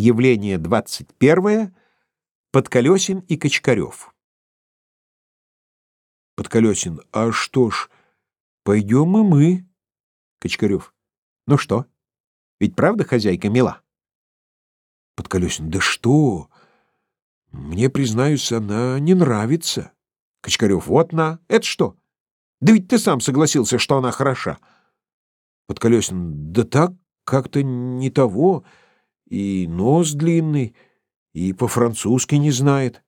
Явление 21. Подколесин и Кочкарев. Подколесин. А что ж, пойдем и мы. Кочкарев. Ну что? Ведь правда хозяйка мила? Подколесин. Да что? Мне, признаюсь, она не нравится. Кочкарев. Вот на. Это что? Да ведь ты сам согласился, что она хороша. Подколесин. Да так, как-то не того и нос длинный, и по-французски не знает.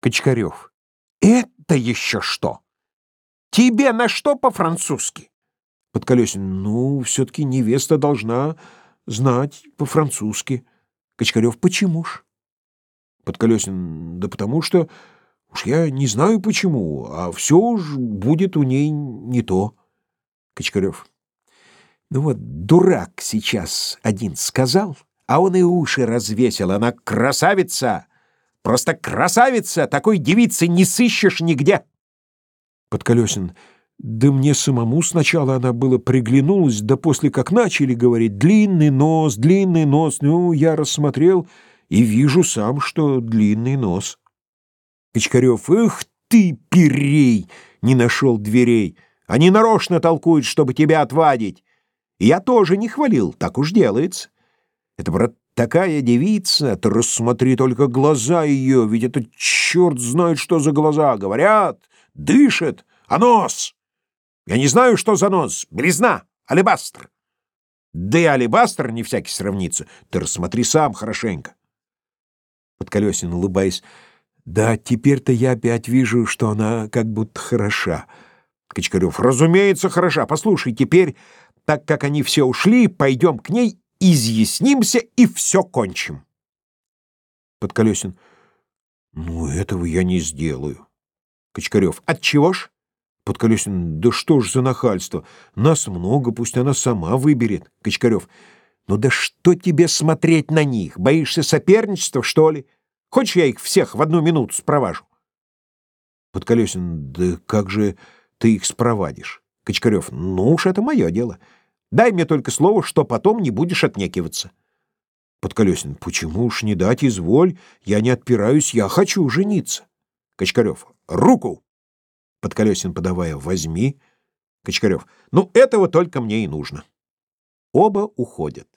Кочкарев. Это еще что? Тебе на что по-французски? Подколесин. Ну, все-таки невеста должна знать по-французски. Кочкарев. Почему ж? Подколесин. Да потому что уж я не знаю почему, а все уж будет у ней не то. Кочкарев. Ну вот дурак сейчас один сказал, а он и уши развесил. Она красавица! Просто красавица! Такой девицы не сыщешь нигде!» Подколесин. Да мне самому сначала она было приглянулась, да после как начали говорить «длинный нос, длинный нос», ну, я рассмотрел и вижу сам, что длинный нос. Кочкарев. «Эх ты, перей!» Не нашел дверей. Они нарочно толкуют, чтобы тебя отвадить. Я тоже не хвалил, так уж делается. Это, брат, такая девица, ты рассмотри только глаза ее, ведь это черт знает, что за глаза. Говорят, дышит, а нос? Я не знаю, что за нос. Белизна, алебастр. Да и алебастр не всякий сравнится. Ты рассмотри сам хорошенько. Подколесин, улыбаясь, да, теперь-то я опять вижу, что она как будто хороша. Кочкарев, разумеется, хороша. Послушай, теперь так как они все ушли, пойдем к ней, изъяснимся и все кончим. Подколесин. Ну, этого я не сделаю. Кочкарев. Отчего ж? Подколесин. Да что ж за нахальство? Нас много, пусть она сама выберет. Кочкарев. Ну да что тебе смотреть на них? Боишься соперничества, что ли? Хочешь, я их всех в одну минуту спроважу? Подколесин. Да как же ты их спровадишь? Кочкарев. Ну уж это мое дело. Дай мне только слово, что потом не будешь отнекиваться. Подколесин. Почему уж не дать, изволь. Я не отпираюсь, я хочу жениться. Кочкарев. Руку! Подколесин, подавая. Возьми. Кочкарев. Ну, этого только мне и нужно. Оба уходят.